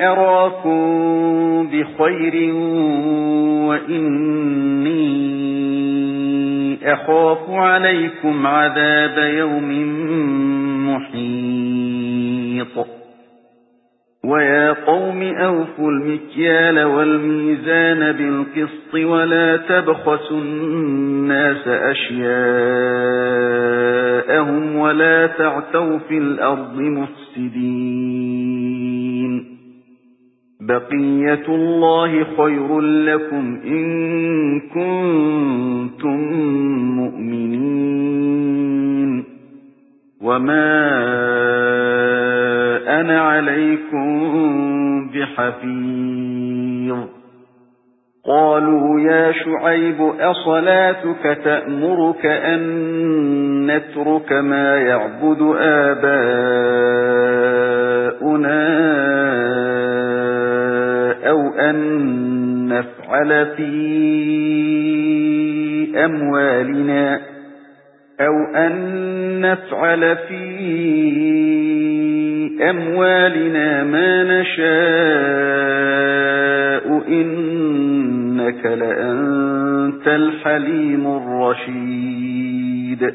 أَرَاكُمْ بِخَيْرٍ وَإِنِّي أَخَافُ عَلَيْكُمْ عَذَابَ يَوْمٍ مُحِيطٍ. وَيَا قَوْمِ أَوْفُوا الْمِكْيَالَ وَالْمِيزَانَ بِالْقِسْطِ وَلَا تَبْخَسُوا النَّاسَ أَشْيَاءَهُمْ وَلَا تَعْثَوْا فِي الْأَرْضِ مُفْسِدِينَ. بَقِيَّةُ اللَّهِ خَيْرٌ لَّكُمْ إِن كُنتُم مُّؤْمِنِينَ. وَمَا أَنَا عَلَيْكُمْ بِحَفِيظٍ. قَالُوا يَا شُعَيْبُ أَصَلَاتُكَ تَأْمُرُكَ أَن نَّتْرُكَ مَا يَعْبُدُ آبَاؤُنَا أَن نَّفْعَلَ فِي أَمْوَالِنَا أَوْ أَن نَّفْعَلَ فِي أَمْوَالِنَا مَا نَشَاءُ إِنَّكَ لَأَنتَ الْحَلِيمُ الرَّشِيدُ